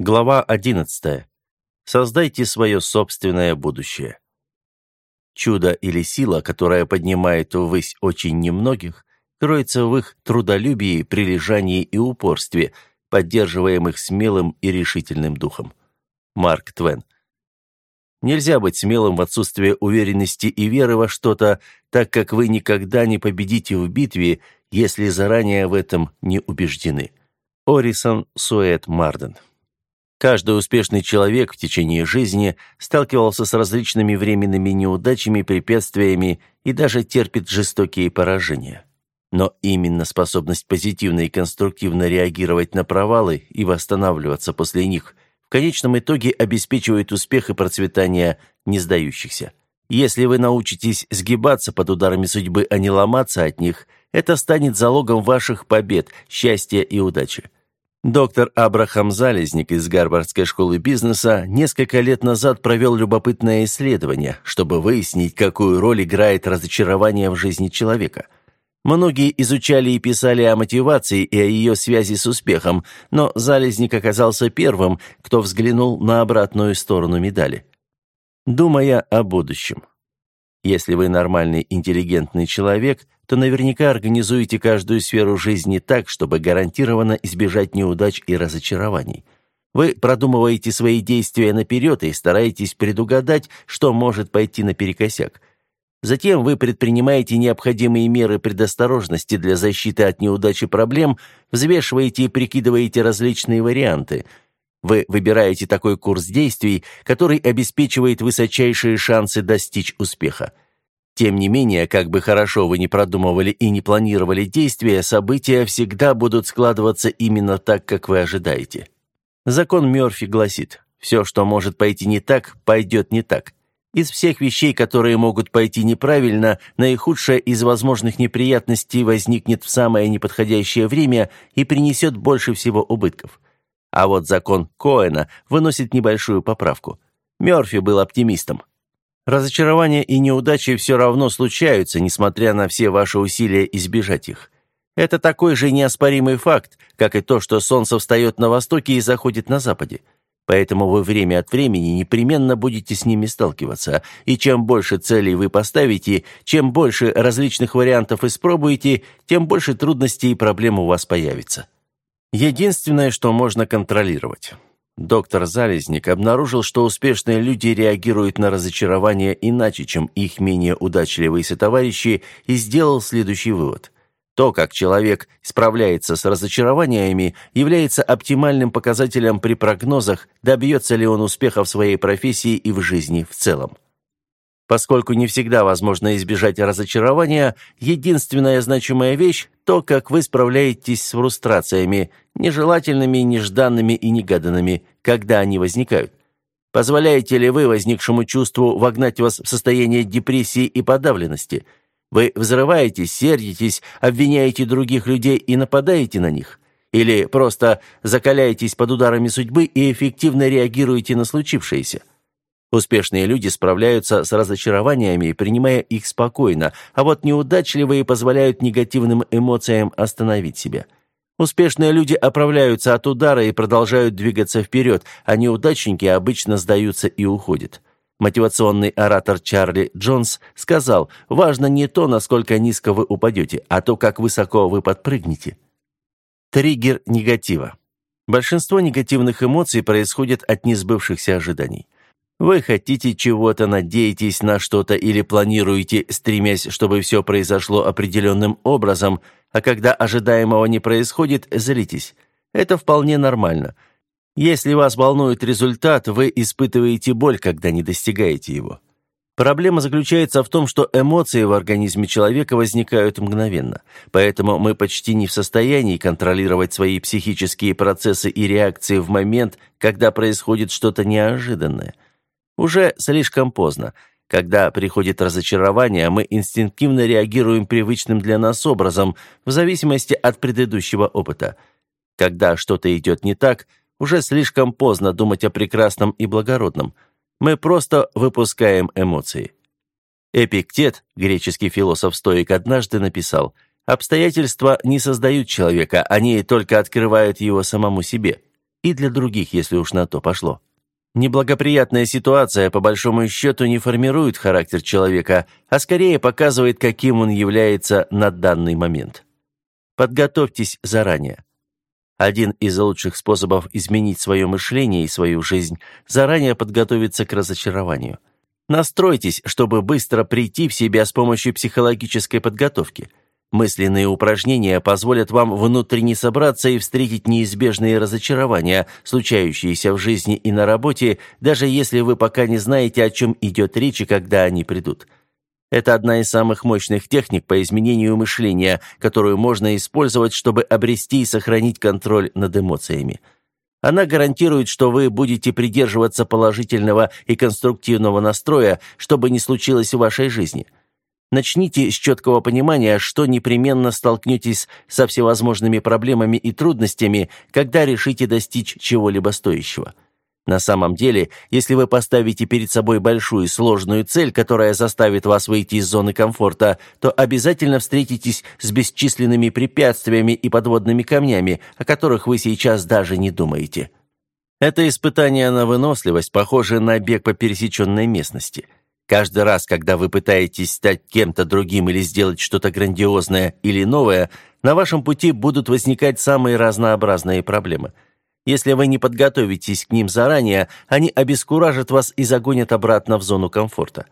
Глава 11. Создайте свое собственное будущее. Чудо или сила, которая поднимает ввысь очень немногих, кроется в их трудолюбии, прилежании и упорстве, поддерживаемых смелым и решительным духом. Марк Твен. Нельзя быть смелым в отсутствии уверенности и веры во что-то, так как вы никогда не победите в битве, если заранее в этом не убеждены. Орисон Суэт Марден Каждый успешный человек в течение жизни сталкивался с различными временными неудачами, препятствиями и даже терпит жестокие поражения. Но именно способность позитивно и конструктивно реагировать на провалы и восстанавливаться после них в конечном итоге обеспечивает успех и процветание не сдающихся. Если вы научитесь сгибаться под ударами судьбы, а не ломаться от них, это станет залогом ваших побед, счастья и удачи. Доктор Абрахам Залезник из Гарвардской школы бизнеса несколько лет назад провел любопытное исследование, чтобы выяснить, какую роль играет разочарование в жизни человека. Многие изучали и писали о мотивации и о ее связи с успехом, но Залезник оказался первым, кто взглянул на обратную сторону медали. Думая о будущем. Если вы нормальный, интеллигентный человек, то наверняка организуете каждую сферу жизни так, чтобы гарантированно избежать неудач и разочарований. Вы продумываете свои действия наперед и стараетесь предугадать, что может пойти наперекосяк. Затем вы предпринимаете необходимые меры предосторожности для защиты от неудач и проблем, взвешиваете и прикидываете различные варианты – вы выбираете такой курс действий, который обеспечивает высочайшие шансы достичь успеха. Тем не менее, как бы хорошо вы ни продумывали и не планировали действия, события всегда будут складываться именно так, как вы ожидаете. Закон Мёрфи гласит, все, что может пойти не так, пойдет не так. Из всех вещей, которые могут пойти неправильно, наихудшая из возможных неприятностей возникнет в самое неподходящее время и принесет больше всего убытков. А вот закон Коэна выносит небольшую поправку. Мёрфи был оптимистом. Разочарования и неудачи все равно случаются, несмотря на все ваши усилия избежать их. Это такой же неоспоримый факт, как и то, что солнце встает на востоке и заходит на западе. Поэтому вы время от времени непременно будете с ними сталкиваться, и чем больше целей вы поставите, чем больше различных вариантов испробуете, тем больше трудностей и проблем у вас появится. Единственное, что можно контролировать. Доктор Залезник обнаружил, что успешные люди реагируют на разочарование иначе, чем их менее удачливые сотоварищи, и сделал следующий вывод. То, как человек справляется с разочарованиями, является оптимальным показателем при прогнозах, добьется ли он успеха в своей профессии и в жизни в целом. Поскольку не всегда возможно избежать разочарования, единственная значимая вещь – то, как вы справляетесь с фрустрациями, нежелательными, нежданными и негаданными, когда они возникают. Позволяете ли вы возникшему чувству вогнать вас в состояние депрессии и подавленности? Вы взрываетесь, сердитесь, обвиняете других людей и нападаете на них? Или просто закаляетесь под ударами судьбы и эффективно реагируете на случившееся? Успешные люди справляются с разочарованиями, принимая их спокойно, а вот неудачливые позволяют негативным эмоциям остановить себя. Успешные люди оправляются от удара и продолжают двигаться вперед, а неудачники обычно сдаются и уходят. Мотивационный оратор Чарли Джонс сказал, «Важно не то, насколько низко вы упадете, а то, как высоко вы подпрыгнете». Триггер негатива. Большинство негативных эмоций происходит от несбывшихся ожиданий. Вы хотите чего-то, надеетесь на что-то или планируете, стремясь, чтобы все произошло определенным образом, а когда ожидаемого не происходит, злитесь. Это вполне нормально. Если вас волнует результат, вы испытываете боль, когда не достигаете его. Проблема заключается в том, что эмоции в организме человека возникают мгновенно. Поэтому мы почти не в состоянии контролировать свои психические процессы и реакции в момент, когда происходит что-то неожиданное – уже слишком поздно. Когда приходит разочарование, мы инстинктивно реагируем привычным для нас образом, в зависимости от предыдущего опыта. Когда что-то идет не так, уже слишком поздно думать о прекрасном и благородном. Мы просто выпускаем эмоции. Эпиктет, греческий философ-стоик, однажды написал «Обстоятельства не создают человека, они только открывают его самому себе». И для других, если уж на то пошло. Неблагоприятная ситуация, по большому счету, не формирует характер человека, а скорее показывает, каким он является на данный момент. Подготовьтесь заранее. Один из лучших способов изменить свое мышление и свою жизнь – заранее подготовиться к разочарованию. Настройтесь, чтобы быстро прийти в себя с помощью психологической подготовки – Мысленные упражнения позволят вам внутренне собраться и встретить неизбежные разочарования, случающиеся в жизни и на работе, даже если вы пока не знаете, о чем идет речь и когда они придут. Это одна из самых мощных техник по изменению мышления, которую можно использовать, чтобы обрести и сохранить контроль над эмоциями. Она гарантирует, что вы будете придерживаться положительного и конструктивного настроя, что бы ни случилось в вашей жизни – Начните с четкого понимания, что непременно столкнетесь со всевозможными проблемами и трудностями, когда решите достичь чего-либо стоящего. На самом деле, если вы поставите перед собой большую сложную цель, которая заставит вас выйти из зоны комфорта, то обязательно встретитесь с бесчисленными препятствиями и подводными камнями, о которых вы сейчас даже не думаете. Это испытание на выносливость похоже на бег по пересеченной местности – Каждый раз, когда вы пытаетесь стать кем-то другим или сделать что-то грандиозное или новое, на вашем пути будут возникать самые разнообразные проблемы. Если вы не подготовитесь к ним заранее, они обескуражат вас и загонят обратно в зону комфорта.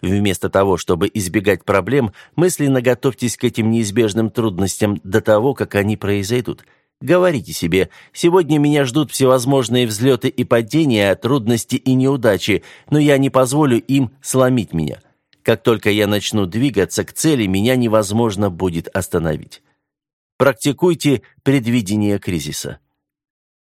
Вместо того, чтобы избегать проблем, мысленно готовьтесь к этим неизбежным трудностям до того, как они произойдут – Говорите себе, сегодня меня ждут всевозможные взлеты и падения, трудности и неудачи, но я не позволю им сломить меня. Как только я начну двигаться к цели, меня невозможно будет остановить. Практикуйте предвидение кризиса.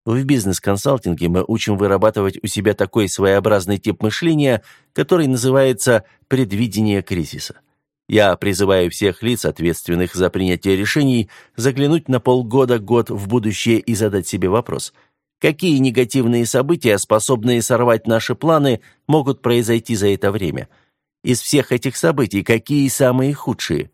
В бизнес-консалтинге мы учим вырабатывать у себя такой своеобразный тип мышления, который называется предвидение кризиса. Я призываю всех лиц, ответственных за принятие решений, заглянуть на полгода-год в будущее и задать себе вопрос. Какие негативные события, способные сорвать наши планы, могут произойти за это время? Из всех этих событий какие самые худшие?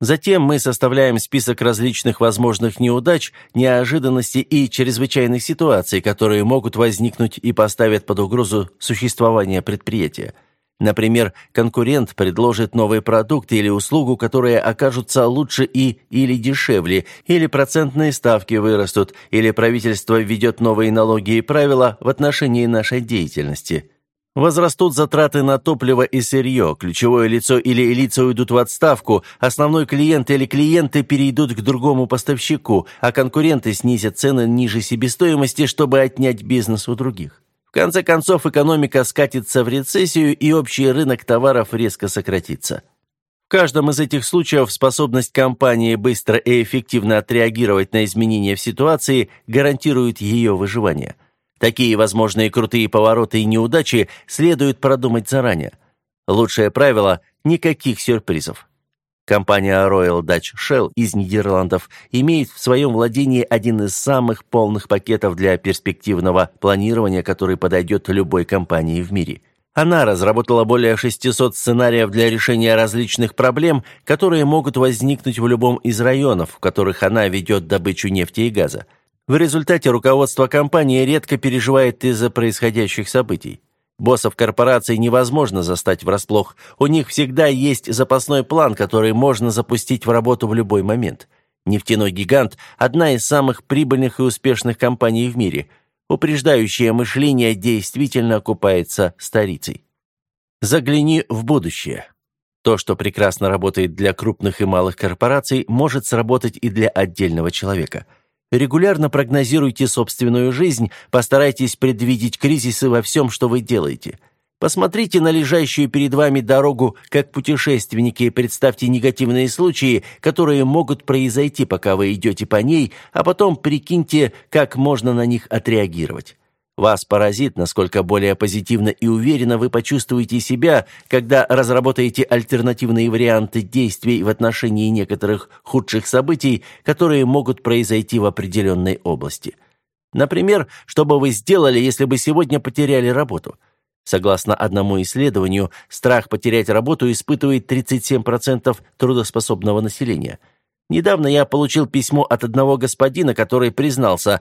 Затем мы составляем список различных возможных неудач, неожиданностей и чрезвычайных ситуаций, которые могут возникнуть и поставят под угрозу существование предприятия. Например, конкурент предложит новый продукт или услугу, которые окажутся лучше и или дешевле, или процентные ставки вырастут, или правительство введет новые налоги и правила в отношении нашей деятельности. Возрастут затраты на топливо и сырье, ключевое лицо или лица уйдут в отставку, основной клиент или клиенты перейдут к другому поставщику, а конкуренты снизят цены ниже себестоимости, чтобы отнять бизнес у других. Конце концов, экономика скатится в рецессию, и общий рынок товаров резко сократится. В каждом из этих случаев способность компании быстро и эффективно отреагировать на изменения в ситуации гарантирует ее выживание. Такие возможные крутые повороты и неудачи следует продумать заранее. Лучшее правило – никаких сюрпризов. Компания Royal Dutch Shell из Нидерландов имеет в своем владении один из самых полных пакетов для перспективного планирования, который подойдет любой компании в мире. Она разработала более 600 сценариев для решения различных проблем, которые могут возникнуть в любом из районов, в которых она ведет добычу нефти и газа. В результате руководство компании редко переживает из-за происходящих событий. Боссов корпораций невозможно застать врасплох. У них всегда есть запасной план, который можно запустить в работу в любой момент. Нефтяной гигант – одна из самых прибыльных и успешных компаний в мире. Упреждающее мышление действительно окупается старицей. Загляни в будущее. То, что прекрасно работает для крупных и малых корпораций, может сработать и для отдельного человека – Регулярно прогнозируйте собственную жизнь, постарайтесь предвидеть кризисы во всем, что вы делаете. Посмотрите на лежащую перед вами дорогу как путешественники и представьте негативные случаи, которые могут произойти, пока вы идете по ней, а потом прикиньте, как можно на них отреагировать. Вас поразит, насколько более позитивно и уверенно вы почувствуете себя, когда разработаете альтернативные варианты действий в отношении некоторых худших событий, которые могут произойти в определенной области. Например, что бы вы сделали, если бы сегодня потеряли работу? Согласно одному исследованию, страх потерять работу испытывает 37% трудоспособного населения. Недавно я получил письмо от одного господина, который признался,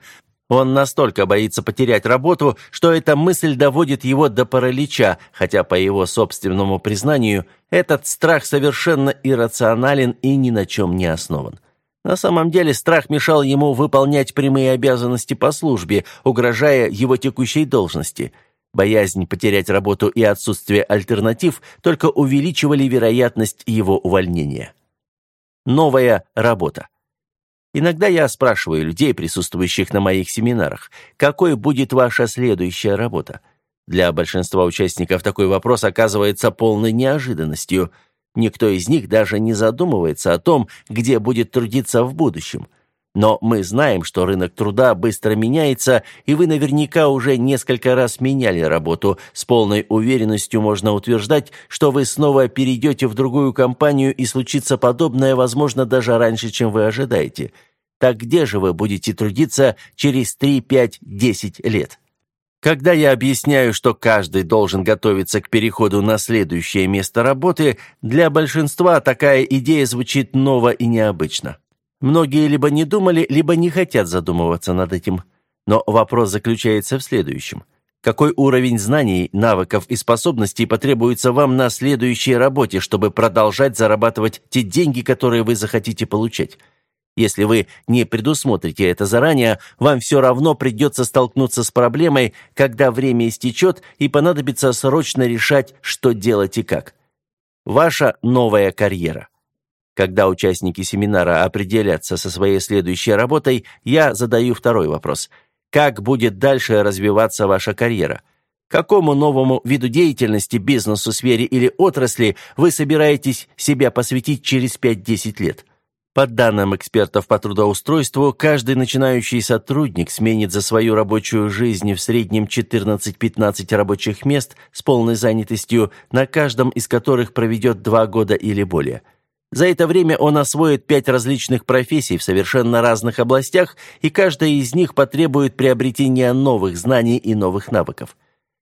Он настолько боится потерять работу, что эта мысль доводит его до паралича, хотя, по его собственному признанию, этот страх совершенно иррационален и ни на чем не основан. На самом деле страх мешал ему выполнять прямые обязанности по службе, угрожая его текущей должности. Боязнь потерять работу и отсутствие альтернатив только увеличивали вероятность его увольнения. Новая работа. Иногда я спрашиваю людей, присутствующих на моих семинарах, какой будет ваша следующая работа. Для большинства участников такой вопрос оказывается полной неожиданностью. Никто из них даже не задумывается о том, где будет трудиться в будущем – но мы знаем, что рынок труда быстро меняется, и вы наверняка уже несколько раз меняли работу. С полной уверенностью можно утверждать, что вы снова перейдете в другую компанию и случится подобное, возможно, даже раньше, чем вы ожидаете. Так где же вы будете трудиться через 3, 5, 10 лет? Когда я объясняю, что каждый должен готовиться к переходу на следующее место работы, для большинства такая идея звучит ново и необычно. Многие либо не думали, либо не хотят задумываться над этим. Но вопрос заключается в следующем. Какой уровень знаний, навыков и способностей потребуется вам на следующей работе, чтобы продолжать зарабатывать те деньги, которые вы захотите получать? Если вы не предусмотрите это заранее, вам все равно придется столкнуться с проблемой, когда время истечет и понадобится срочно решать, что делать и как. Ваша новая карьера. Когда участники семинара определятся со своей следующей работой, я задаю второй вопрос. Как будет дальше развиваться ваша карьера? Какому новому виду деятельности, бизнесу, сфере или отрасли вы собираетесь себя посвятить через 5-10 лет? По данным экспертов по трудоустройству, каждый начинающий сотрудник сменит за свою рабочую жизнь в среднем 14-15 рабочих мест с полной занятостью, на каждом из которых проведет 2 года или более – за это время он освоит пять различных профессий в совершенно разных областях, и каждая из них потребует приобретения новых знаний и новых навыков.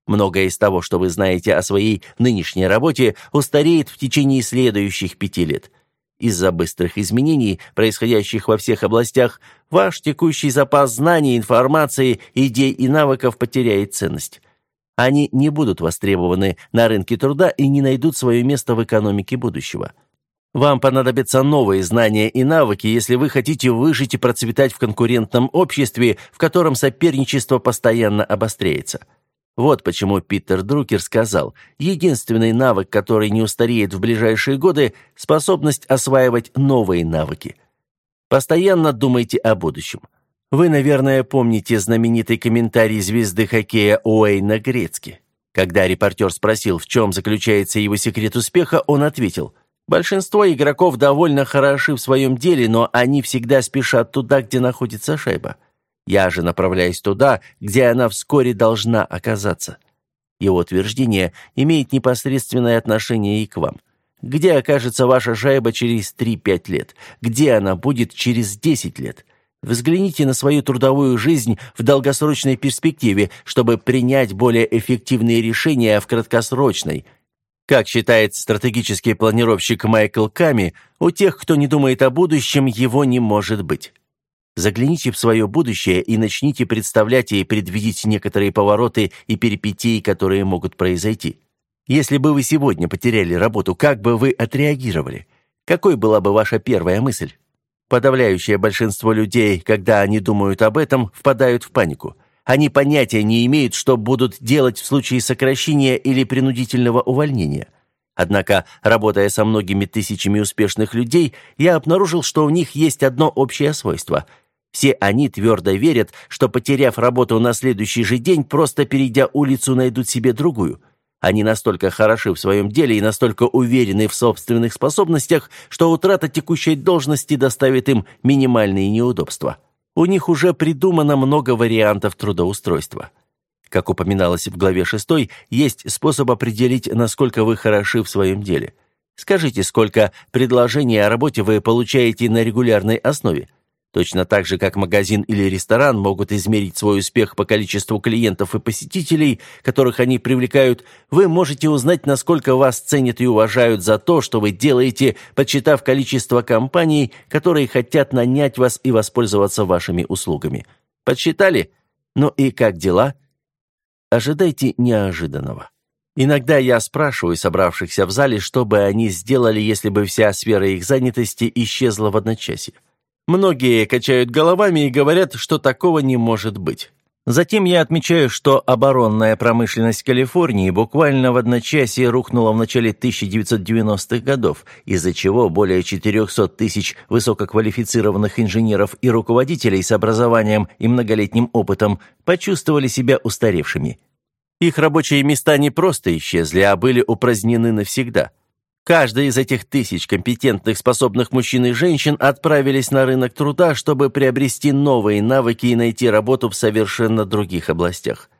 Многое из того, что вы знаете о своей нынешней работе, устареет в течение следующих пяти лет. Из-за быстрых изменений, происходящих во всех областях, ваш текущий запас знаний, информации, идей и навыков потеряет ценность. Они не будут востребованы на рынке труда и не найдут свое место в экономике будущего. Вам понадобятся новые знания и навыки, если вы хотите выжить и процветать в конкурентном обществе, в котором соперничество постоянно обостряется. Вот почему Питер Друкер сказал, единственный навык, который не устареет в ближайшие годы – способность осваивать новые навыки. Постоянно думайте о будущем. Вы, наверное, помните знаменитый комментарий звезды хоккея Уэйна Грецки. Когда репортер спросил, в чем заключается его секрет успеха, он ответил – Большинство игроков довольно хороши в своем деле, но они всегда спешат туда, где находится шайба. Я же направляюсь туда, где она вскоре должна оказаться. Его утверждение имеет непосредственное отношение и к вам. Где окажется ваша шайба через 3-5 лет? Где она будет через 10 лет? Взгляните на свою трудовую жизнь в долгосрочной перспективе, чтобы принять более эффективные решения в краткосрочной – как считает стратегический планировщик Майкл Ками, у тех, кто не думает о будущем, его не может быть. Загляните в свое будущее и начните представлять и предвидеть некоторые повороты и перипетии, которые могут произойти. Если бы вы сегодня потеряли работу, как бы вы отреагировали? Какой была бы ваша первая мысль? Подавляющее большинство людей, когда они думают об этом, впадают в панику – они понятия не имеют, что будут делать в случае сокращения или принудительного увольнения. Однако, работая со многими тысячами успешных людей, я обнаружил, что у них есть одно общее свойство. Все они твердо верят, что, потеряв работу на следующий же день, просто перейдя улицу, найдут себе другую. Они настолько хороши в своем деле и настолько уверены в собственных способностях, что утрата текущей должности доставит им минимальные неудобства. У них уже придумано много вариантов трудоустройства. Как упоминалось в главе 6, есть способ определить, насколько вы хороши в своем деле. Скажите, сколько предложений о работе вы получаете на регулярной основе – Точно так же, как магазин или ресторан могут измерить свой успех по количеству клиентов и посетителей, которых они привлекают, вы можете узнать, насколько вас ценят и уважают за то, что вы делаете, подсчитав количество компаний, которые хотят нанять вас и воспользоваться вашими услугами. Подсчитали? Ну и как дела? Ожидайте неожиданного. Иногда я спрашиваю собравшихся в зале, что бы они сделали, если бы вся сфера их занятости исчезла в одночасье. Многие качают головами и говорят, что такого не может быть. Затем я отмечаю, что оборонная промышленность Калифорнии буквально в одночасье рухнула в начале 1990-х годов, из-за чего более 400 тысяч высококвалифицированных инженеров и руководителей с образованием и многолетним опытом почувствовали себя устаревшими. Их рабочие места не просто исчезли, а были упразднены навсегда – Каждый из этих тысяч компетентных, способных мужчин и женщин отправились на рынок труда, чтобы приобрести новые навыки и найти работу в совершенно других областях.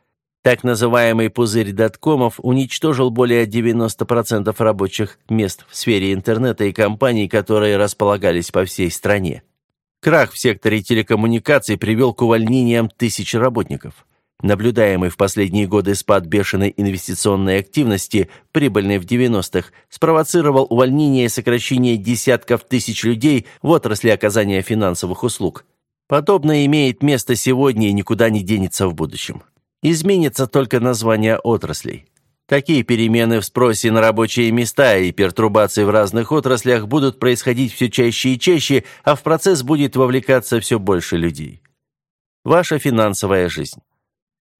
Так называемый пузырь доткомов уничтожил более 90% рабочих мест в сфере интернета и компаний, которые располагались по всей стране. Крах в секторе телекоммуникаций привел к увольнениям тысяч работников. Наблюдаемый в последние годы спад бешеной инвестиционной активности, прибыльной в 90-х, спровоцировал увольнение и сокращение десятков тысяч людей в отрасли оказания финансовых услуг. Подобное имеет место сегодня и никуда не денется в будущем. Изменится только название отраслей. Такие перемены в спросе на рабочие места и пертурбации в разных отраслях будут происходить все чаще и чаще, а в процесс будет вовлекаться все больше людей. Ваша финансовая жизнь.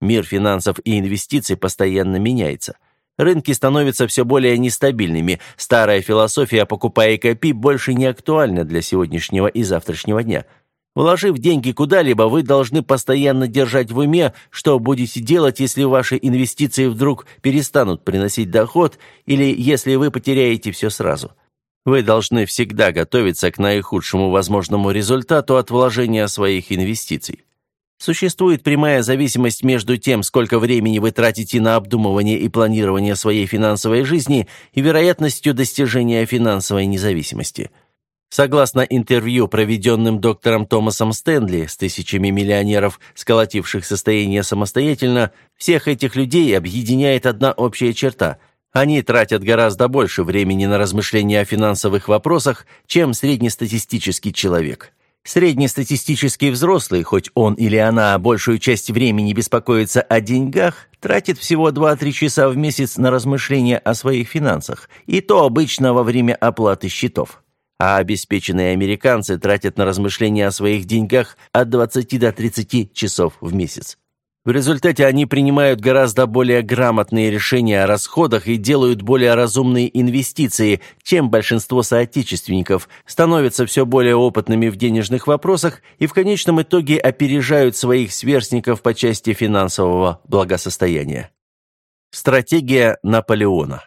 Мир финансов и инвестиций постоянно меняется. Рынки становятся все более нестабильными. Старая философия «покупай и копи» больше не актуальна для сегодняшнего и завтрашнего дня. Вложив деньги куда-либо, вы должны постоянно держать в уме, что будете делать, если ваши инвестиции вдруг перестанут приносить доход или если вы потеряете все сразу. Вы должны всегда готовиться к наихудшему возможному результату от вложения своих инвестиций. Существует прямая зависимость между тем, сколько времени вы тратите на обдумывание и планирование своей финансовой жизни, и вероятностью достижения финансовой независимости. Согласно интервью, проведенным доктором Томасом Стэнли с тысячами миллионеров, сколотивших состояние самостоятельно, всех этих людей объединяет одна общая черта – они тратят гораздо больше времени на размышления о финансовых вопросах, чем среднестатистический человек. Среднестатистический взрослый, хоть он или она большую часть времени беспокоится о деньгах, тратит всего 2-3 часа в месяц на размышления о своих финансах, и то обычно во время оплаты счетов. А обеспеченные американцы тратят на размышления о своих деньгах от 20 до 30 часов в месяц. В результате они принимают гораздо более грамотные решения о расходах и делают более разумные инвестиции, чем большинство соотечественников, становятся все более опытными в денежных вопросах и в конечном итоге опережают своих сверстников по части финансового благосостояния. Стратегия Наполеона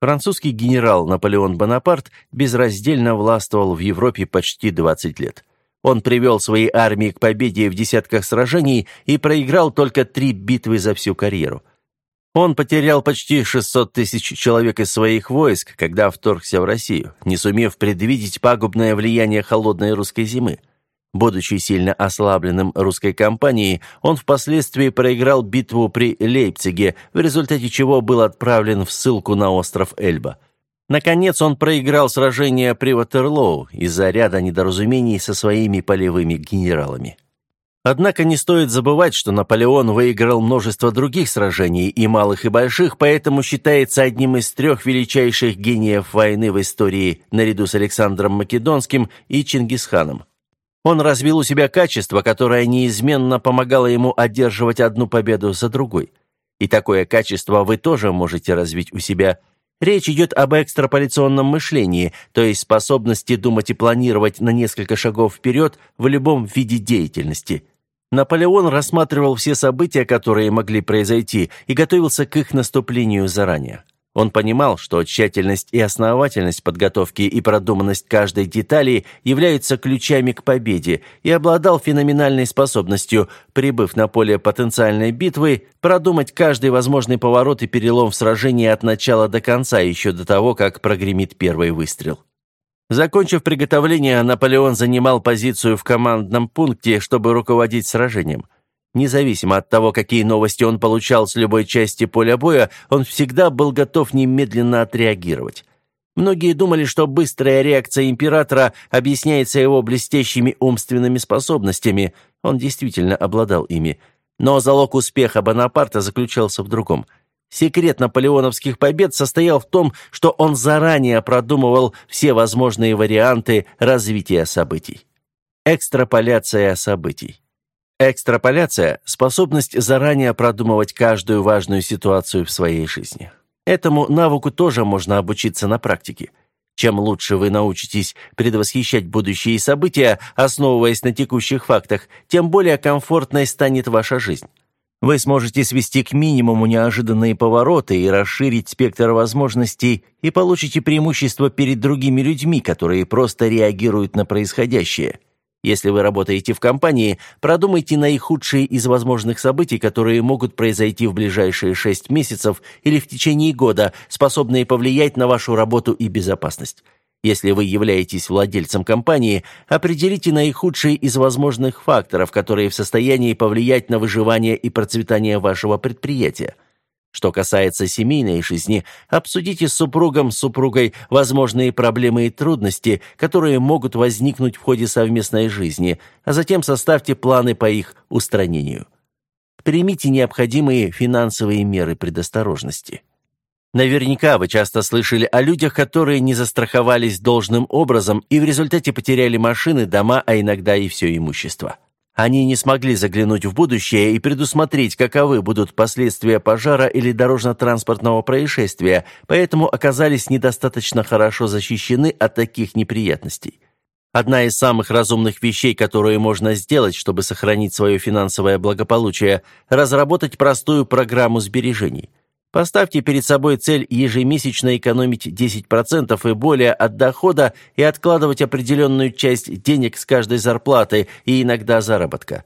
Французский генерал Наполеон Бонапарт безраздельно властвовал в Европе почти 20 лет. Он привел свои армии к победе в десятках сражений и проиграл только три битвы за всю карьеру. Он потерял почти 600 тысяч человек из своих войск, когда вторгся в Россию, не сумев предвидеть пагубное влияние холодной русской зимы. Будучи сильно ослабленным русской кампанией, он впоследствии проиграл битву при Лейпциге, в результате чего был отправлен в ссылку на остров Эльба. Наконец он проиграл сражение при Ватерлоу из-за ряда недоразумений со своими полевыми генералами. Однако не стоит забывать, что Наполеон выиграл множество других сражений, и малых, и больших, поэтому считается одним из трех величайших гениев войны в истории, наряду с Александром Македонским и Чингисханом. Он развил у себя качество, которое неизменно помогало ему одерживать одну победу за другой. И такое качество вы тоже можете развить у себя – Речь идет об экстраполяционном мышлении, то есть способности думать и планировать на несколько шагов вперед в любом виде деятельности. Наполеон рассматривал все события, которые могли произойти, и готовился к их наступлению заранее. Он понимал, что тщательность и основательность подготовки и продуманность каждой детали являются ключами к победе и обладал феноменальной способностью, прибыв на поле потенциальной битвы, продумать каждый возможный поворот и перелом в сражении от начала до конца, еще до того, как прогремит первый выстрел. Закончив приготовление, Наполеон занимал позицию в командном пункте, чтобы руководить сражением – Независимо от того, какие новости он получал с любой части поля боя, он всегда был готов немедленно отреагировать. Многие думали, что быстрая реакция императора объясняется его блестящими умственными способностями. Он действительно обладал ими. Но залог успеха Бонапарта заключался в другом. Секрет наполеоновских побед состоял в том, что он заранее продумывал все возможные варианты развития событий. Экстраполяция событий. Экстраполяция – способность заранее продумывать каждую важную ситуацию в своей жизни. Этому навыку тоже можно обучиться на практике. Чем лучше вы научитесь предвосхищать будущие события, основываясь на текущих фактах, тем более комфортной станет ваша жизнь. Вы сможете свести к минимуму неожиданные повороты и расширить спектр возможностей и получите преимущество перед другими людьми, которые просто реагируют на происходящее. Если вы работаете в компании, продумайте наихудшие из возможных событий, которые могут произойти в ближайшие шесть месяцев или в течение года, способные повлиять на вашу работу и безопасность. Если вы являетесь владельцем компании, определите наихудшие из возможных факторов, которые в состоянии повлиять на выживание и процветание вашего предприятия. Что касается семейной жизни, обсудите с супругом, супругой возможные проблемы и трудности, которые могут возникнуть в ходе совместной жизни, а затем составьте планы по их устранению. Примите необходимые финансовые меры предосторожности. Наверняка вы часто слышали о людях, которые не застраховались должным образом и в результате потеряли машины, дома, а иногда и все имущество. Они не смогли заглянуть в будущее и предусмотреть, каковы будут последствия пожара или дорожно-транспортного происшествия, поэтому оказались недостаточно хорошо защищены от таких неприятностей. Одна из самых разумных вещей, которые можно сделать, чтобы сохранить свое финансовое благополучие – разработать простую программу сбережений – Поставьте перед собой цель ежемесячно экономить 10% и более от дохода и откладывать определенную часть денег с каждой зарплаты и иногда заработка.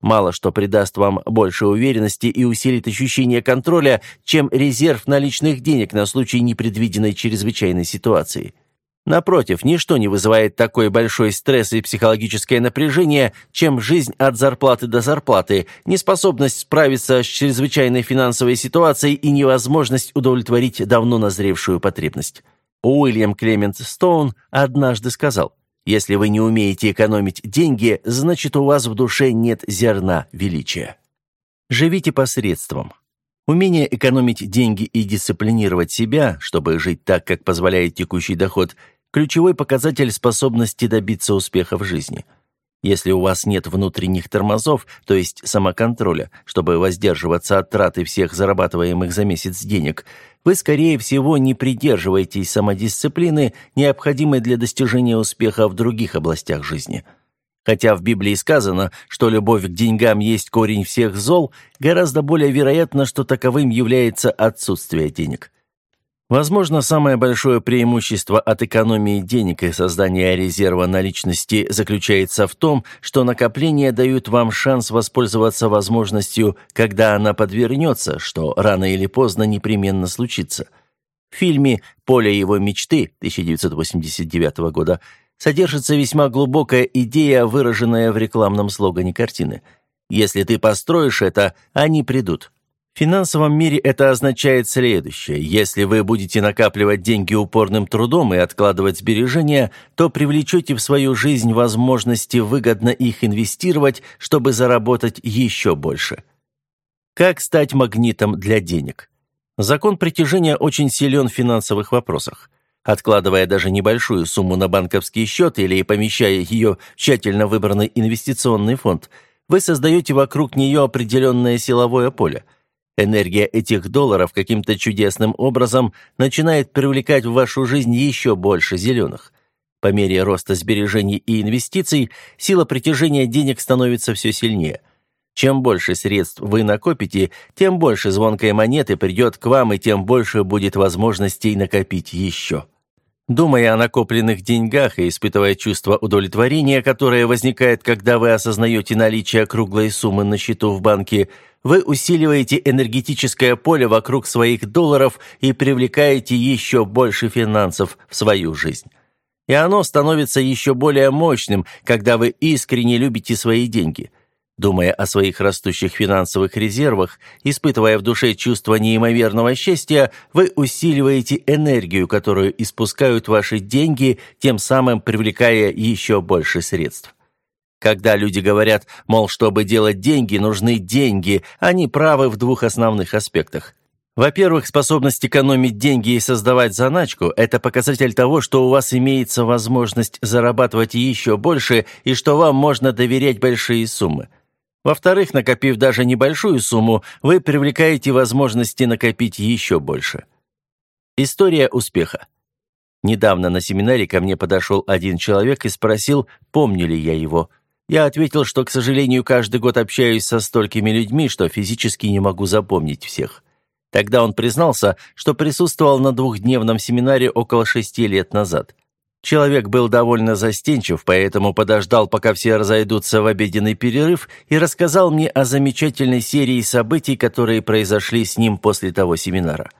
Мало что придаст вам больше уверенности и усилит ощущение контроля, чем резерв наличных денег на случай непредвиденной чрезвычайной ситуации. Напротив, ничто не вызывает такой большой стресс и психологическое напряжение, чем жизнь от зарплаты до зарплаты, неспособность справиться с чрезвычайной финансовой ситуацией и невозможность удовлетворить давно назревшую потребность. Уильям Клемент Стоун однажды сказал, «Если вы не умеете экономить деньги, значит, у вас в душе нет зерна величия». Живите посредством. Умение экономить деньги и дисциплинировать себя, чтобы жить так, как позволяет текущий доход – ключевой показатель способности добиться успеха в жизни. Если у вас нет внутренних тормозов, то есть самоконтроля, чтобы воздерживаться от траты всех зарабатываемых за месяц денег, вы, скорее всего, не придерживаетесь самодисциплины, необходимой для достижения успеха в других областях жизни. Хотя в Библии сказано, что любовь к деньгам есть корень всех зол, гораздо более вероятно, что таковым является отсутствие денег. Возможно, самое большое преимущество от экономии денег и создания резерва наличности заключается в том, что накопления дают вам шанс воспользоваться возможностью, когда она подвернется, что рано или поздно непременно случится. В фильме «Поле его мечты» 1989 года содержится весьма глубокая идея, выраженная в рекламном слогане картины. «Если ты построишь это, они придут». В финансовом мире это означает следующее. Если вы будете накапливать деньги упорным трудом и откладывать сбережения, то привлечете в свою жизнь возможности выгодно их инвестировать, чтобы заработать еще больше. Как стать магнитом для денег? Закон притяжения очень силен в финансовых вопросах. Откладывая даже небольшую сумму на банковский счет или помещая ее в тщательно выбранный инвестиционный фонд, вы создаете вокруг нее определенное силовое поле – Энергия этих долларов каким-то чудесным образом начинает привлекать в вашу жизнь еще больше зеленых. По мере роста сбережений и инвестиций, сила притяжения денег становится все сильнее. Чем больше средств вы накопите, тем больше звонкой монеты придет к вам, и тем больше будет возможностей накопить еще. Думая о накопленных деньгах и испытывая чувство удовлетворения, которое возникает, когда вы осознаете наличие круглой суммы на счету в банке – вы усиливаете энергетическое поле вокруг своих долларов и привлекаете еще больше финансов в свою жизнь. И оно становится еще более мощным, когда вы искренне любите свои деньги. Думая о своих растущих финансовых резервах, испытывая в душе чувство неимоверного счастья, вы усиливаете энергию, которую испускают ваши деньги, тем самым привлекая еще больше средств. Когда люди говорят, мол, чтобы делать деньги, нужны деньги, они правы в двух основных аспектах. Во-первых, способность экономить деньги и создавать заначку – это показатель того, что у вас имеется возможность зарабатывать еще больше и что вам можно доверять большие суммы. Во-вторых, накопив даже небольшую сумму, вы привлекаете возможности накопить еще больше. История успеха. Недавно на семинаре ко мне подошел один человек и спросил, помню ли я его – я ответил, что, к сожалению, каждый год общаюсь со столькими людьми, что физически не могу запомнить всех. Тогда он признался, что присутствовал на двухдневном семинаре около шести лет назад. Человек был довольно застенчив, поэтому подождал, пока все разойдутся в обеденный перерыв, и рассказал мне о замечательной серии событий, которые произошли с ним после того семинара.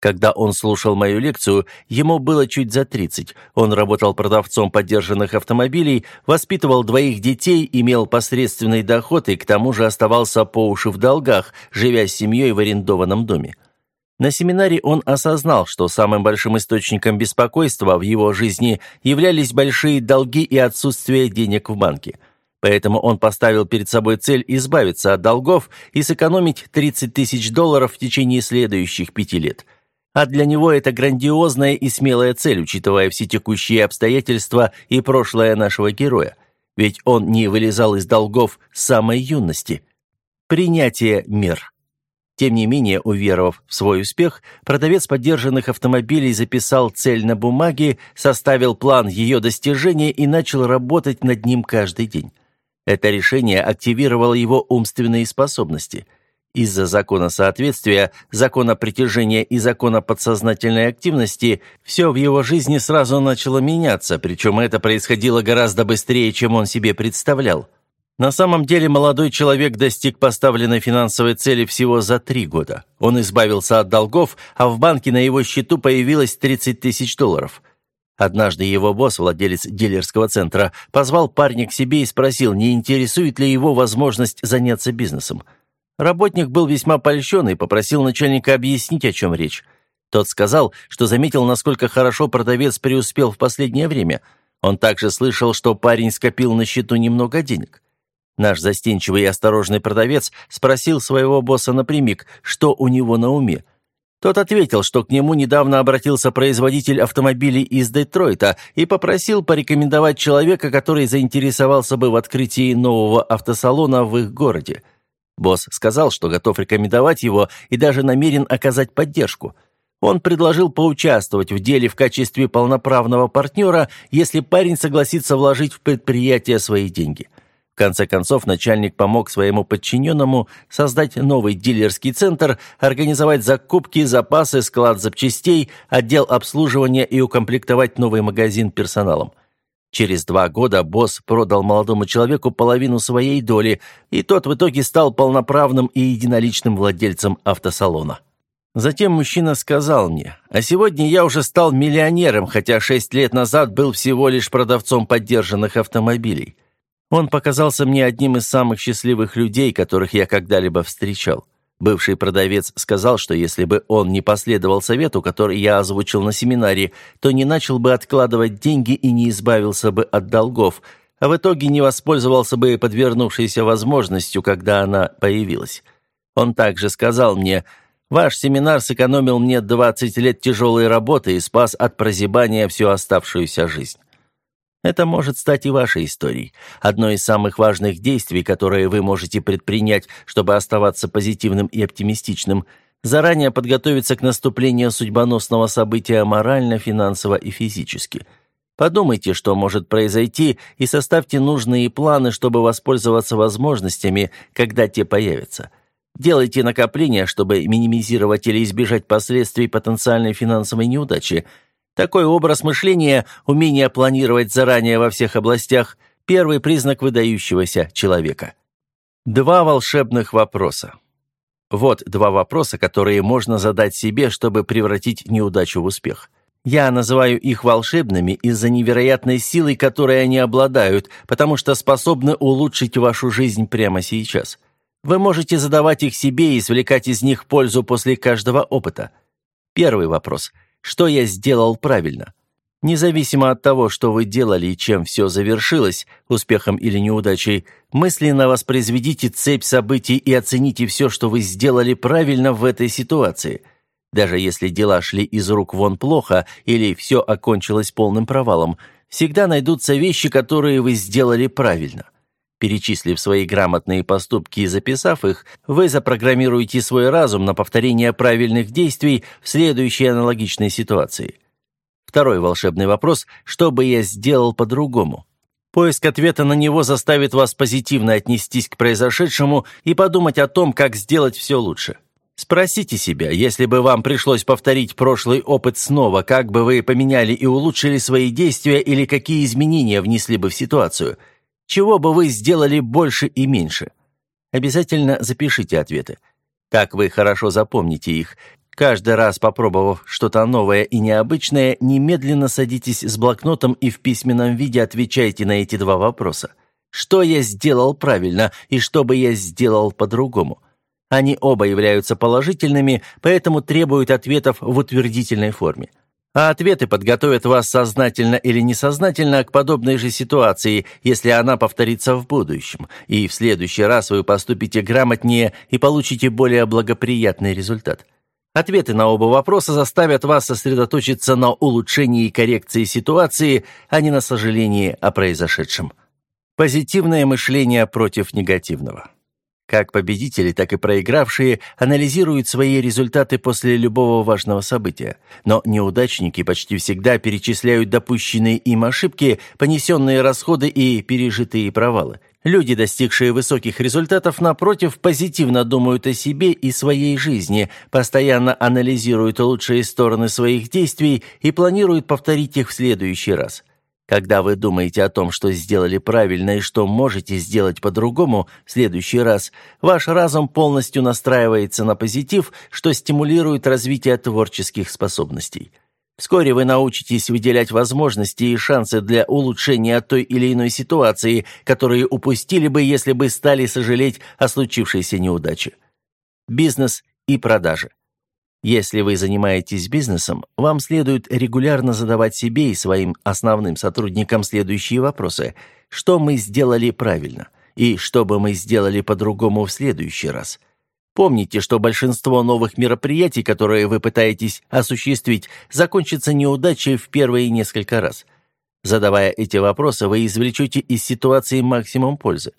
Когда он слушал мою лекцию, ему было чуть за 30. Он работал продавцом подержанных автомобилей, воспитывал двоих детей, имел посредственный доход и к тому же оставался по уши в долгах, живя с семьей в арендованном доме. На семинаре он осознал, что самым большим источником беспокойства в его жизни являлись большие долги и отсутствие денег в банке. Поэтому он поставил перед собой цель избавиться от долгов и сэкономить 30 тысяч долларов в течение следующих пяти лет – а для него это грандиозная и смелая цель, учитывая все текущие обстоятельства и прошлое нашего героя. Ведь он не вылезал из долгов с самой юности. Принятие мер. Тем не менее, уверовав в свой успех, продавец подержанных автомобилей записал цель на бумаге, составил план ее достижения и начал работать над ним каждый день. Это решение активировало его умственные способности – из-за закона соответствия, закона притяжения и закона подсознательной активности все в его жизни сразу начало меняться, причем это происходило гораздо быстрее, чем он себе представлял. На самом деле молодой человек достиг поставленной финансовой цели всего за три года. Он избавился от долгов, а в банке на его счету появилось 30 тысяч долларов. Однажды его босс, владелец дилерского центра, позвал парня к себе и спросил, не интересует ли его возможность заняться бизнесом. Работник был весьма польщен и попросил начальника объяснить, о чем речь. Тот сказал, что заметил, насколько хорошо продавец преуспел в последнее время. Он также слышал, что парень скопил на счету немного денег. Наш застенчивый и осторожный продавец спросил своего босса напрямик, что у него на уме. Тот ответил, что к нему недавно обратился производитель автомобилей из Детройта и попросил порекомендовать человека, который заинтересовался бы в открытии нового автосалона в их городе. Босс сказал, что готов рекомендовать его и даже намерен оказать поддержку. Он предложил поучаствовать в деле в качестве полноправного партнера, если парень согласится вложить в предприятие свои деньги. Конце концов, начальник помог своему подчиненному создать новый дилерский центр, организовать закупки, запасы, склад запчастей, отдел обслуживания и укомплектовать новый магазин персоналом. Через два года босс продал молодому человеку половину своей доли, и тот в итоге стал полноправным и единоличным владельцем автосалона. Затем мужчина сказал мне, «А сегодня я уже стал миллионером, хотя шесть лет назад был всего лишь продавцом поддержанных автомобилей». Он показался мне одним из самых счастливых людей, которых я когда-либо встречал. Бывший продавец сказал, что если бы он не последовал совету, который я озвучил на семинаре, то не начал бы откладывать деньги и не избавился бы от долгов, а в итоге не воспользовался бы подвернувшейся возможностью, когда она появилась. Он также сказал мне, «Ваш семинар сэкономил мне 20 лет тяжелой работы и спас от прозябания всю оставшуюся жизнь». Это может стать и вашей историей. Одно из самых важных действий, которые вы можете предпринять, чтобы оставаться позитивным и оптимистичным, заранее подготовиться к наступлению судьбоносного события морально, финансово и физически. Подумайте, что может произойти, и составьте нужные планы, чтобы воспользоваться возможностями, когда те появятся. Делайте накопления, чтобы минимизировать или избежать последствий потенциальной финансовой неудачи – такой образ мышления, умение планировать заранее во всех областях – первый признак выдающегося человека. Два волшебных вопроса. Вот два вопроса, которые можно задать себе, чтобы превратить неудачу в успех. Я называю их волшебными из-за невероятной силы, которой они обладают, потому что способны улучшить вашу жизнь прямо сейчас. Вы можете задавать их себе и извлекать из них пользу после каждого опыта. Первый вопрос – что я сделал правильно? Независимо от того, что вы делали и чем все завершилось, успехом или неудачей, мысленно воспроизведите цепь событий и оцените все, что вы сделали правильно в этой ситуации. Даже если дела шли из рук вон плохо или все окончилось полным провалом, всегда найдутся вещи, которые вы сделали правильно. Перечислив свои грамотные поступки и записав их, вы запрограммируете свой разум на повторение правильных действий в следующей аналогичной ситуации. Второй волшебный вопрос «Что бы я сделал по-другому?» Поиск ответа на него заставит вас позитивно отнестись к произошедшему и подумать о том, как сделать все лучше. Спросите себя, если бы вам пришлось повторить прошлый опыт снова, как бы вы поменяли и улучшили свои действия или какие изменения внесли бы в ситуацию – чего бы вы сделали больше и меньше? Обязательно запишите ответы. Так вы хорошо запомните их. Каждый раз попробовав что-то новое и необычное, немедленно садитесь с блокнотом и в письменном виде отвечайте на эти два вопроса. Что я сделал правильно и что бы я сделал по-другому? Они оба являются положительными, поэтому требуют ответов в утвердительной форме а ответы подготовят вас сознательно или несознательно к подобной же ситуации, если она повторится в будущем, и в следующий раз вы поступите грамотнее и получите более благоприятный результат. Ответы на оба вопроса заставят вас сосредоточиться на улучшении и коррекции ситуации, а не на сожалении о произошедшем. Позитивное мышление против негативного. Как победители, так и проигравшие анализируют свои результаты после любого важного события. Но неудачники почти всегда перечисляют допущенные им ошибки, понесенные расходы и пережитые провалы. Люди, достигшие высоких результатов, напротив, позитивно думают о себе и своей жизни, постоянно анализируют лучшие стороны своих действий и планируют повторить их в следующий раз. Когда вы думаете о том, что сделали правильно и что можете сделать по-другому в следующий раз, ваш разум полностью настраивается на позитив, что стимулирует развитие творческих способностей. Вскоре вы научитесь выделять возможности и шансы для улучшения той или иной ситуации, которые упустили бы, если бы стали сожалеть о случившейся неудаче. Бизнес и продажи. Если вы занимаетесь бизнесом, вам следует регулярно задавать себе и своим основным сотрудникам следующие вопросы. Что мы сделали правильно? И что бы мы сделали по-другому в следующий раз? Помните, что большинство новых мероприятий, которые вы пытаетесь осуществить, закончатся неудачей в первые несколько раз. Задавая эти вопросы, вы извлечете из ситуации максимум пользы.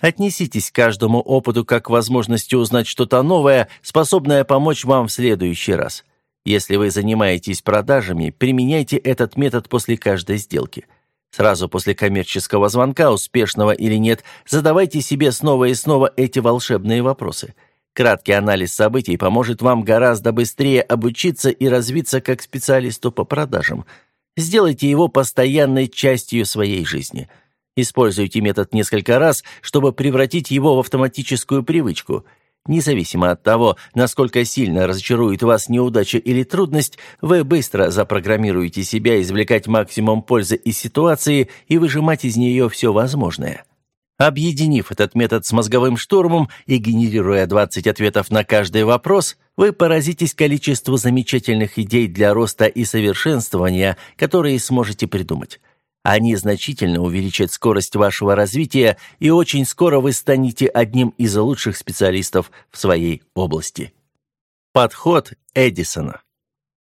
Отнеситесь к каждому опыту как к возможности узнать что-то новое, способное помочь вам в следующий раз. Если вы занимаетесь продажами, применяйте этот метод после каждой сделки. Сразу после коммерческого звонка, успешного или нет, задавайте себе снова и снова эти волшебные вопросы. Краткий анализ событий поможет вам гораздо быстрее обучиться и развиться как специалисту по продажам. Сделайте его постоянной частью своей жизни – Используйте метод несколько раз, чтобы превратить его в автоматическую привычку. Независимо от того, насколько сильно разочарует вас неудача или трудность, вы быстро запрограммируете себя извлекать максимум пользы из ситуации и выжимать из нее все возможное. Объединив этот метод с мозговым штурмом и генерируя 20 ответов на каждый вопрос, вы поразитесь количеству замечательных идей для роста и совершенствования, которые сможете придумать. Они значительно увеличат скорость вашего развития, и очень скоро вы станете одним из лучших специалистов в своей области. Подход Эдисона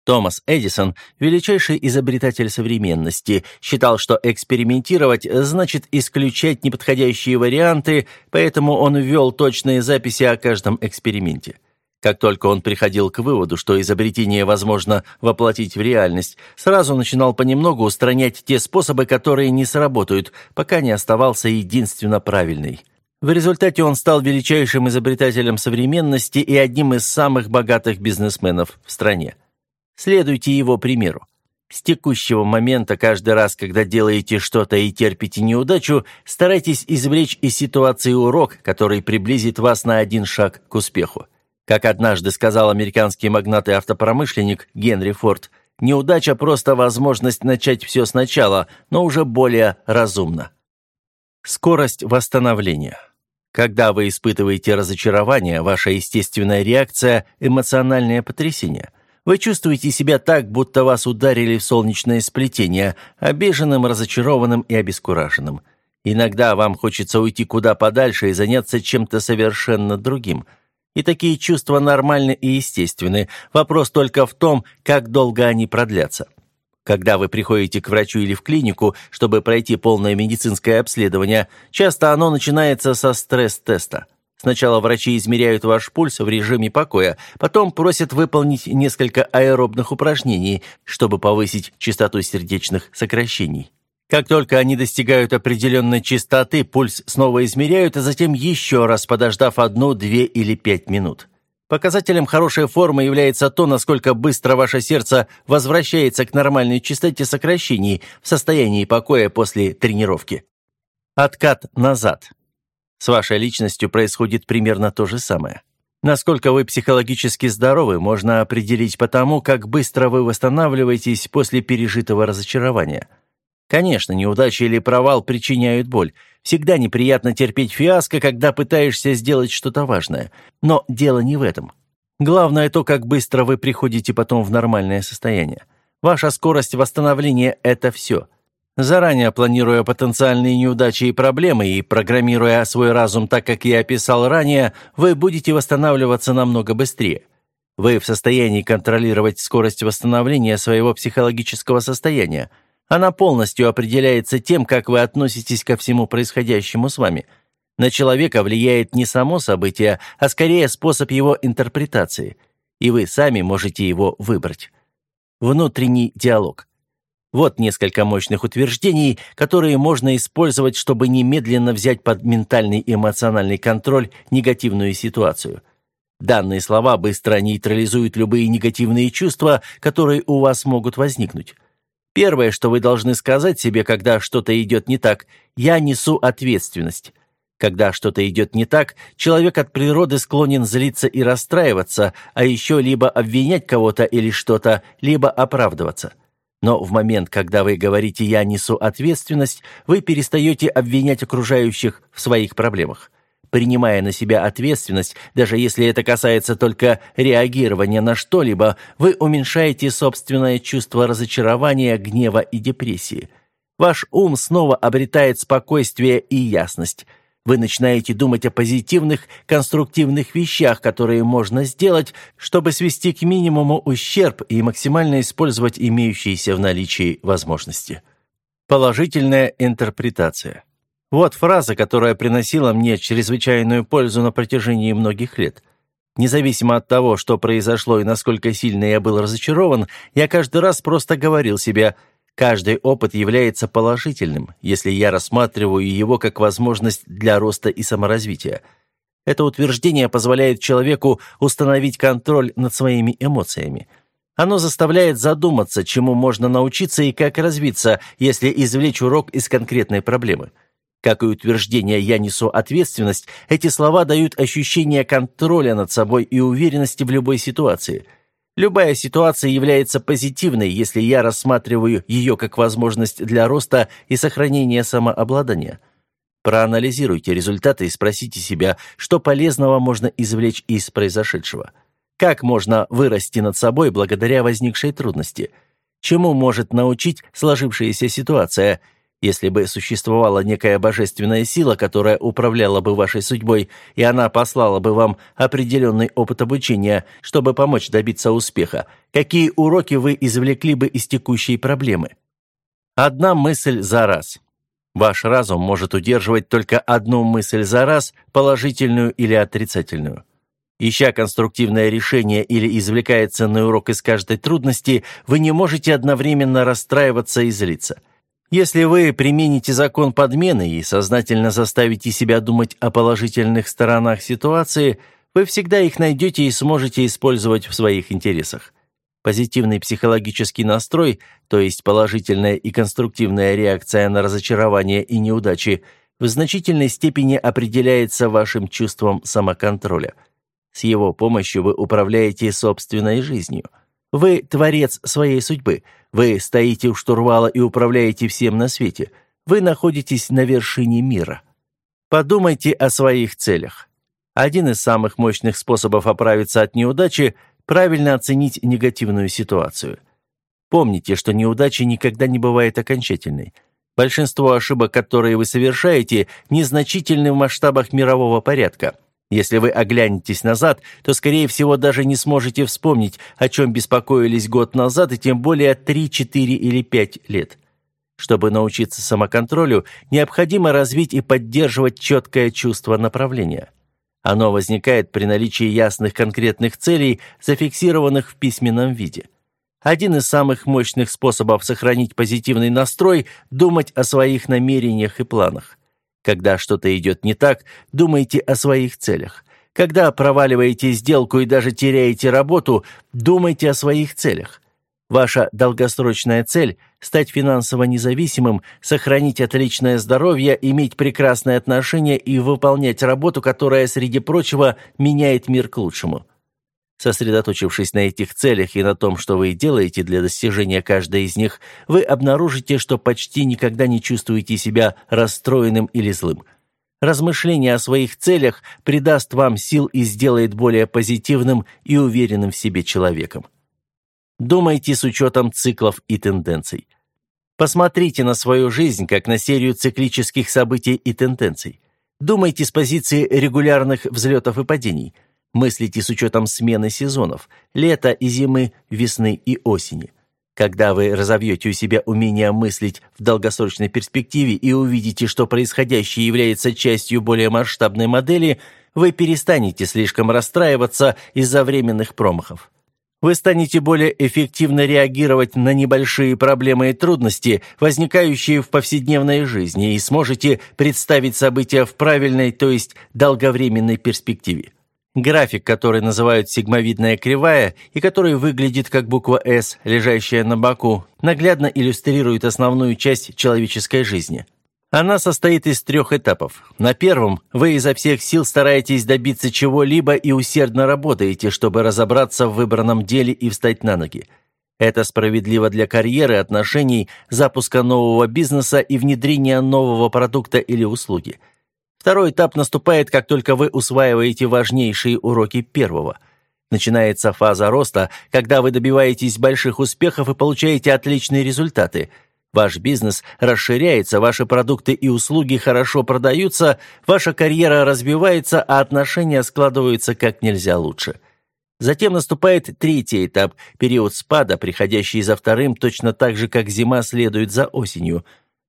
Томас Эдисон, величайший изобретатель современности, считал, что экспериментировать значит исключать неподходящие варианты, поэтому он ввел точные записи о каждом эксперименте. Как только он приходил к выводу, что изобретение возможно воплотить в реальность, сразу начинал понемногу устранять те способы, которые не сработают, пока не оставался единственно правильный. В результате он стал величайшим изобретателем современности и одним из самых богатых бизнесменов в стране. Следуйте его примеру. С текущего момента каждый раз, когда делаете что-то и терпите неудачу, старайтесь извлечь из ситуации урок, который приблизит вас на один шаг к успеху. Как однажды сказал американский магнат и автопромышленник Генри Форд, неудача – просто возможность начать все сначала, но уже более разумно. Скорость восстановления. Когда вы испытываете разочарование, ваша естественная реакция – эмоциональное потрясение. Вы чувствуете себя так, будто вас ударили в солнечное сплетение, обиженным, разочарованным и обескураженным. Иногда вам хочется уйти куда подальше и заняться чем-то совершенно другим. И такие чувства нормальны и естественны. Вопрос только в том, как долго они продлятся. Когда вы приходите к врачу или в клинику, чтобы пройти полное медицинское обследование, часто оно начинается со стресс-теста. Сначала врачи измеряют ваш пульс в режиме покоя, потом просят выполнить несколько аэробных упражнений, чтобы повысить частоту сердечных сокращений. Как только они достигают определенной частоты, пульс снова измеряют, а затем еще раз, подождав одну, две или пять минут. Показателем хорошей формы является то, насколько быстро ваше сердце возвращается к нормальной частоте сокращений в состоянии покоя после тренировки. Откат назад. С вашей личностью происходит примерно то же самое. Насколько вы психологически здоровы, можно определить по тому, как быстро вы восстанавливаетесь после пережитого разочарования – Конечно, неудача или провал причиняют боль. Всегда неприятно терпеть фиаско, когда пытаешься сделать что-то важное. Но дело не в этом. Главное то, как быстро вы приходите потом в нормальное состояние. Ваша скорость восстановления – это все. Заранее планируя потенциальные неудачи и проблемы и программируя свой разум так, как я описал ранее, вы будете восстанавливаться намного быстрее. Вы в состоянии контролировать скорость восстановления своего психологического состояния – она полностью определяется тем, как вы относитесь ко всему происходящему с вами. На человека влияет не само событие, а скорее способ его интерпретации. И вы сами можете его выбрать. Внутренний диалог. Вот несколько мощных утверждений, которые можно использовать, чтобы немедленно взять под ментальный и эмоциональный контроль негативную ситуацию. Данные слова быстро нейтрализуют любые негативные чувства, которые у вас могут возникнуть. Первое, что вы должны сказать себе, когда что-то идет не так, «я несу ответственность». Когда что-то идет не так, человек от природы склонен злиться и расстраиваться, а еще либо обвинять кого-то или что-то, либо оправдываться. Но в момент, когда вы говорите «я несу ответственность», вы перестаете обвинять окружающих в своих проблемах принимая на себя ответственность, даже если это касается только реагирования на что-либо, вы уменьшаете собственное чувство разочарования, гнева и депрессии. Ваш ум снова обретает спокойствие и ясность. Вы начинаете думать о позитивных, конструктивных вещах, которые можно сделать, чтобы свести к минимуму ущерб и максимально использовать имеющиеся в наличии возможности. Положительная интерпретация. Вот фраза, которая приносила мне чрезвычайную пользу на протяжении многих лет. Независимо от того, что произошло и насколько сильно я был разочарован, я каждый раз просто говорил себе «каждый опыт является положительным, если я рассматриваю его как возможность для роста и саморазвития». Это утверждение позволяет человеку установить контроль над своими эмоциями. Оно заставляет задуматься, чему можно научиться и как развиться, если извлечь урок из конкретной проблемы. Как и утверждение «я несу ответственность», эти слова дают ощущение контроля над собой и уверенности в любой ситуации. Любая ситуация является позитивной, если я рассматриваю ее как возможность для роста и сохранения самообладания. Проанализируйте результаты и спросите себя, что полезного можно извлечь из произошедшего. Как можно вырасти над собой благодаря возникшей трудности? Чему может научить сложившаяся ситуация – если бы существовала некая божественная сила, которая управляла бы вашей судьбой, и она послала бы вам определенный опыт обучения, чтобы помочь добиться успеха, какие уроки вы извлекли бы из текущей проблемы? Одна мысль за раз. Ваш разум может удерживать только одну мысль за раз, положительную или отрицательную. Ища конструктивное решение или извлекая ценный урок из каждой трудности, вы не можете одновременно расстраиваться и злиться – если вы примените закон подмены и сознательно заставите себя думать о положительных сторонах ситуации, вы всегда их найдете и сможете использовать в своих интересах. Позитивный психологический настрой, то есть положительная и конструктивная реакция на разочарование и неудачи, в значительной степени определяется вашим чувством самоконтроля. С его помощью вы управляете собственной жизнью – вы творец своей судьбы. Вы стоите у штурвала и управляете всем на свете. Вы находитесь на вершине мира. Подумайте о своих целях. Один из самых мощных способов оправиться от неудачи – правильно оценить негативную ситуацию. Помните, что неудача никогда не бывает окончательной. Большинство ошибок, которые вы совершаете, незначительны в масштабах мирового порядка. Если вы оглянетесь назад, то, скорее всего, даже не сможете вспомнить, о чем беспокоились год назад и тем более 3, 4 или 5 лет. Чтобы научиться самоконтролю, необходимо развить и поддерживать четкое чувство направления. Оно возникает при наличии ясных конкретных целей, зафиксированных в письменном виде. Один из самых мощных способов сохранить позитивный настрой – думать о своих намерениях и планах. Когда что-то идет не так, думайте о своих целях. Когда проваливаете сделку и даже теряете работу, думайте о своих целях. Ваша долгосрочная цель – стать финансово независимым, сохранить отличное здоровье, иметь прекрасные отношения и выполнять работу, которая, среди прочего, меняет мир к лучшему. Сосредоточившись на этих целях и на том, что вы делаете для достижения каждой из них, вы обнаружите, что почти никогда не чувствуете себя расстроенным или злым. Размышление о своих целях придаст вам сил и сделает более позитивным и уверенным в себе человеком. Думайте с учетом циклов и тенденций. Посмотрите на свою жизнь как на серию циклических событий и тенденций. Думайте с позиции регулярных взлетов и падений. Мыслите с учетом смены сезонов – лета и зимы, весны и осени. Когда вы разовьете у себя умение мыслить в долгосрочной перспективе и увидите, что происходящее является частью более масштабной модели, вы перестанете слишком расстраиваться из-за временных промахов. Вы станете более эффективно реагировать на небольшие проблемы и трудности, возникающие в повседневной жизни, и сможете представить события в правильной, то есть долговременной перспективе. График, который называют сигмовидная кривая и который выглядит как буква «С», лежащая на боку, наглядно иллюстрирует основную часть человеческой жизни – она состоит из трех этапов. На первом вы изо всех сил стараетесь добиться чего-либо и усердно работаете, чтобы разобраться в выбранном деле и встать на ноги. Это справедливо для карьеры, отношений, запуска нового бизнеса и внедрения нового продукта или услуги. Второй этап наступает, как только вы усваиваете важнейшие уроки первого. Начинается фаза роста, когда вы добиваетесь больших успехов и получаете отличные результаты – Ваш бизнес расширяется, ваши продукты и услуги хорошо продаются, ваша карьера развивается, а отношения складываются как нельзя лучше. Затем наступает третий этап, период спада, приходящий за вторым точно так же, как зима следует за осенью.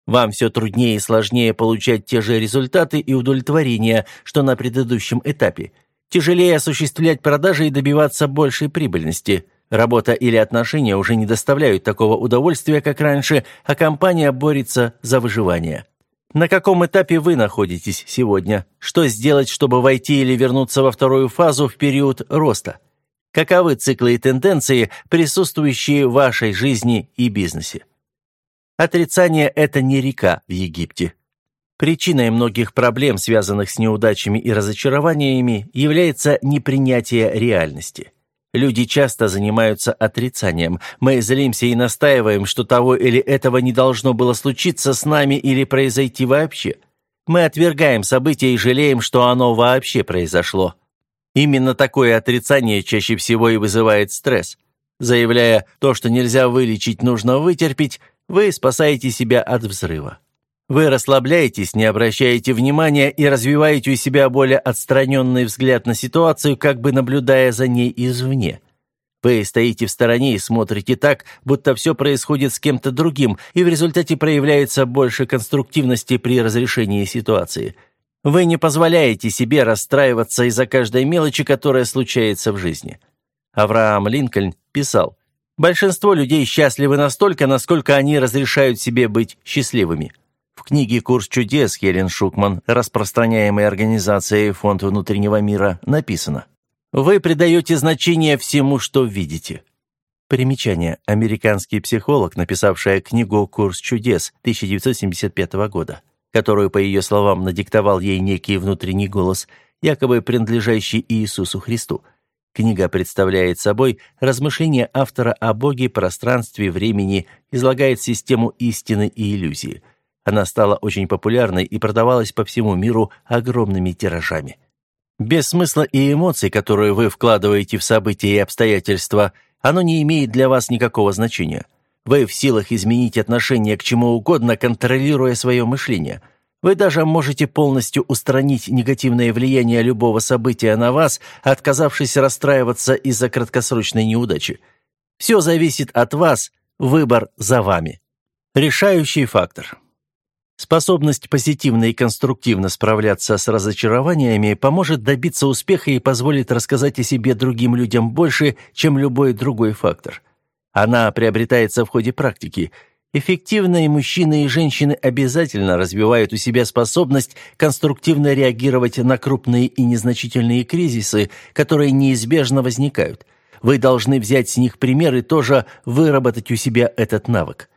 Вам все труднее и сложнее получать те же результаты и удовлетворения, что на предыдущем этапе. Тяжелее осуществлять продажи и добиваться большей прибыльности – Работа или отношения уже не доставляют такого удовольствия, как раньше, а компания борется за выживание. На каком этапе вы находитесь сегодня? Что сделать, чтобы войти или вернуться во вторую фазу в период роста? Каковы циклы и тенденции, присутствующие в вашей жизни и бизнесе? Отрицание – это не река в Египте. Причиной многих проблем, связанных с неудачами и разочарованиями, является непринятие реальности. Люди часто занимаются отрицанием. Мы злимся и настаиваем, что того или этого не должно было случиться с нами или произойти вообще. Мы отвергаем события и жалеем, что оно вообще произошло. Именно такое отрицание чаще всего и вызывает стресс. Заявляя «то, что нельзя вылечить, нужно вытерпеть», вы спасаете себя от взрыва. Вы расслабляетесь, не обращаете внимания и развиваете у себя более отстраненный взгляд на ситуацию, как бы наблюдая за ней извне. Вы стоите в стороне и смотрите так, будто все происходит с кем-то другим, и в результате проявляется больше конструктивности при разрешении ситуации. Вы не позволяете себе расстраиваться из-за каждой мелочи, которая случается в жизни. Авраам Линкольн писал, «Большинство людей счастливы настолько, насколько они разрешают себе быть счастливыми». В книге «Курс чудес» Хелен Шукман, распространяемой организацией Фонд внутреннего мира, написано «Вы придаете значение всему, что видите». Примечание. Американский психолог, написавшая книгу «Курс чудес» 1975 года, которую, по ее словам, надиктовал ей некий внутренний голос, якобы принадлежащий Иисусу Христу. Книга представляет собой размышления автора о Боге, пространстве, времени, излагает систему истины и иллюзии – она стала очень популярной и продавалась по всему миру огромными тиражами. Без смысла и эмоций, которые вы вкладываете в события и обстоятельства, оно не имеет для вас никакого значения. Вы в силах изменить отношение к чему угодно, контролируя свое мышление. Вы даже можете полностью устранить негативное влияние любого события на вас, отказавшись расстраиваться из-за краткосрочной неудачи. Все зависит от вас, выбор за вами. Решающий фактор. Способность позитивно и конструктивно справляться с разочарованиями поможет добиться успеха и позволит рассказать о себе другим людям больше, чем любой другой фактор. Она приобретается в ходе практики. Эффективные мужчины и женщины обязательно развивают у себя способность конструктивно реагировать на крупные и незначительные кризисы, которые неизбежно возникают. Вы должны взять с них пример и тоже выработать у себя этот навык.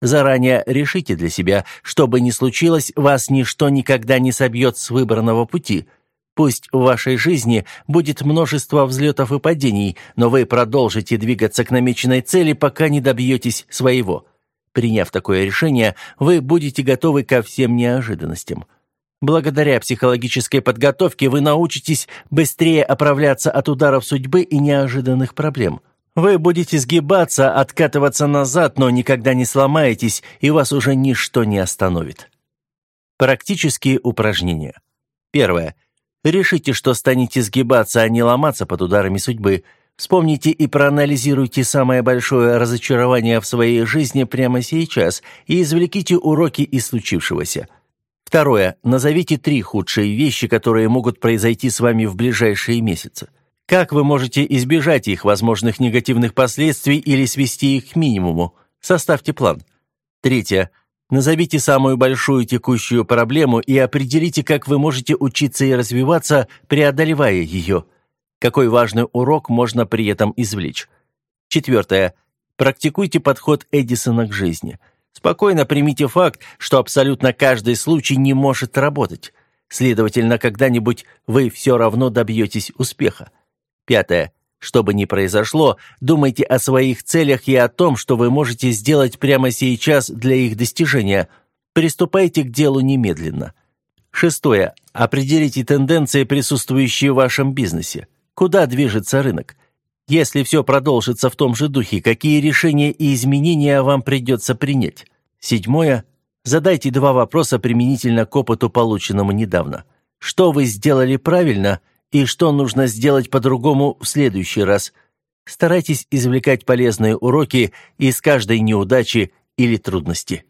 Заранее решите для себя, что бы ни случилось, вас ничто никогда не собьет с выбранного пути. Пусть в вашей жизни будет множество взлетов и падений, но вы продолжите двигаться к намеченной цели, пока не добьетесь своего. Приняв такое решение, вы будете готовы ко всем неожиданностям. Благодаря психологической подготовке вы научитесь быстрее оправляться от ударов судьбы и неожиданных проблем. Вы будете сгибаться, откатываться назад, но никогда не сломаетесь, и вас уже ничто не остановит. Практические упражнения. Первое. Решите, что станете сгибаться, а не ломаться под ударами судьбы. Вспомните и проанализируйте самое большое разочарование в своей жизни прямо сейчас и извлеките уроки из случившегося. Второе. Назовите три худшие вещи, которые могут произойти с вами в ближайшие месяцы. Как вы можете избежать их возможных негативных последствий или свести их к минимуму? Составьте план. Третье. Назовите самую большую текущую проблему и определите, как вы можете учиться и развиваться, преодолевая ее. Какой важный урок можно при этом извлечь. Четвертое. Практикуйте подход Эдисона к жизни. Спокойно примите факт, что абсолютно каждый случай не может работать. Следовательно, когда-нибудь вы все равно добьетесь успеха. Пятое. Что бы ни произошло, думайте о своих целях и о том, что вы можете сделать прямо сейчас для их достижения. Приступайте к делу немедленно. Шестое. Определите тенденции, присутствующие в вашем бизнесе. Куда движется рынок? Если все продолжится в том же духе, какие решения и изменения вам придется принять? Седьмое. Задайте два вопроса применительно к опыту, полученному недавно. Что вы сделали правильно – и что нужно сделать по-другому в следующий раз. Старайтесь извлекать полезные уроки из каждой неудачи или трудности.